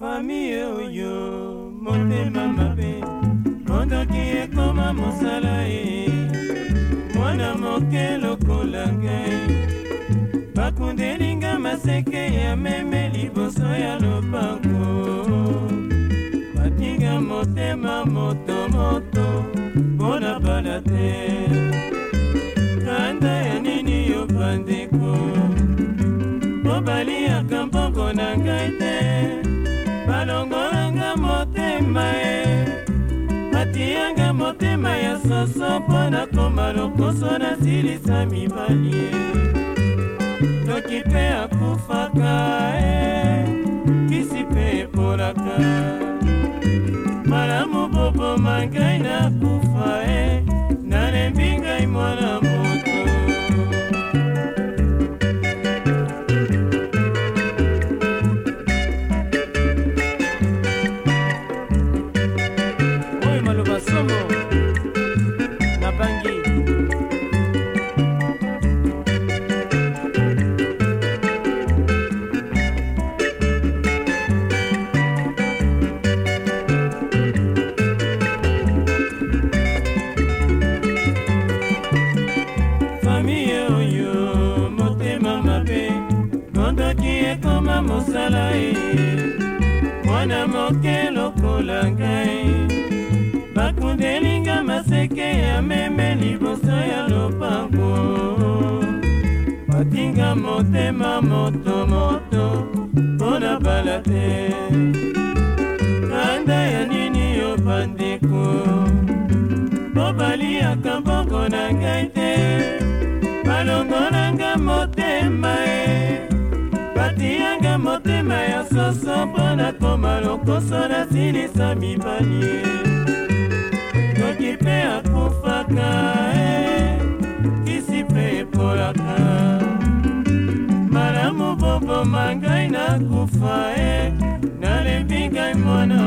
famiye oyo motema mabe mondoki ekoma mosala ye mwana moke lokola ngai bakundelinga maseke ya meme liboso ya lopango batinga motema motomoto mpona bala te kanda ya nini yo bandeko mobaliaka mbongo na ngai te motema e natianga motema ya soso mpo nakoma lokoso nasilisa mibali e noki mpe akufaka e kisi mpe ekolaka kosala ye mwana moke lokola ngai bakundelinga maseke ya meme liboso ya lopango batinga motema motomoto mpo na bala te kanda ya nini yo bandeku po baliaka mbongo na ngai te nyonso mpo nakoma lokoso nasilisa mibali toki mpe akufaka e kisi mpe epolaka malamu boboma ngai nakufa e eh, nalembi ngai mwana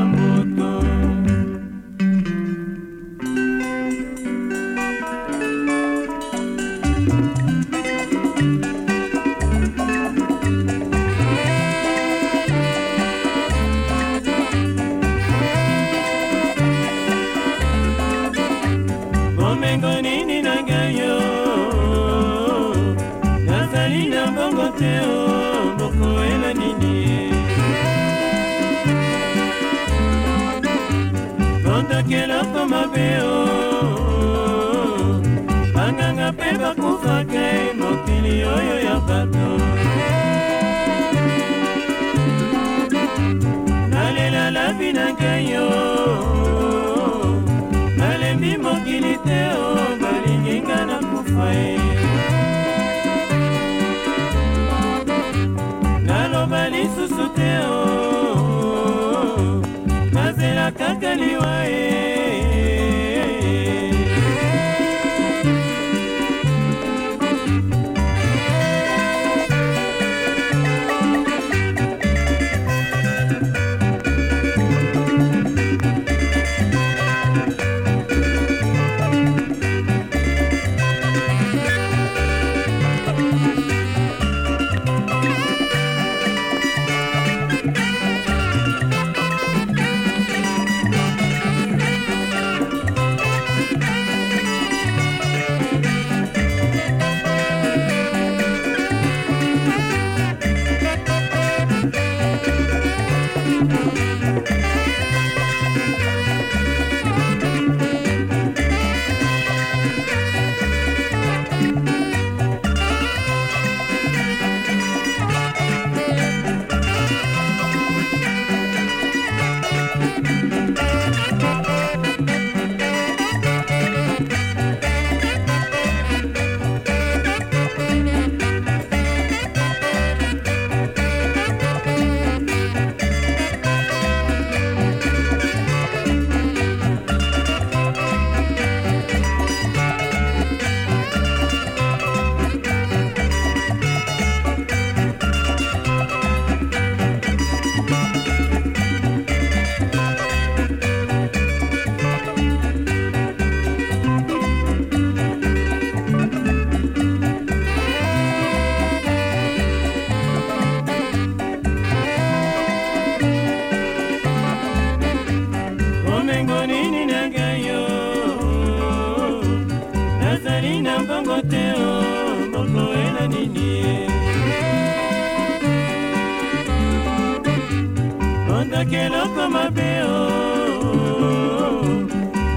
keloko mabe o oh. banganga mpe bakufaka e mokili oyo ya bato nalela labi na ngai o oh. nalembi mokili te o oh. balingi nga na kufa e naloba lisusu te o nazela kaka liwa e ezali na mbongo te oh, o mbongo ela nini ondaki eloko mabe o oh,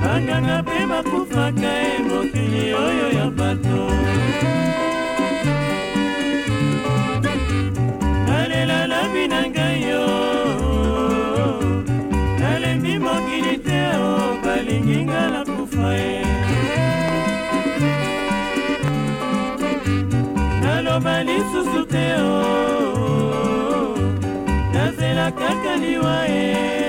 banganga mpe bakufaka e mokili oyo ya bato nalela labi na ngai yo oh, nalembi mokili te o balingi nga na koloba lisusu te o oh. nazela kaka liwa e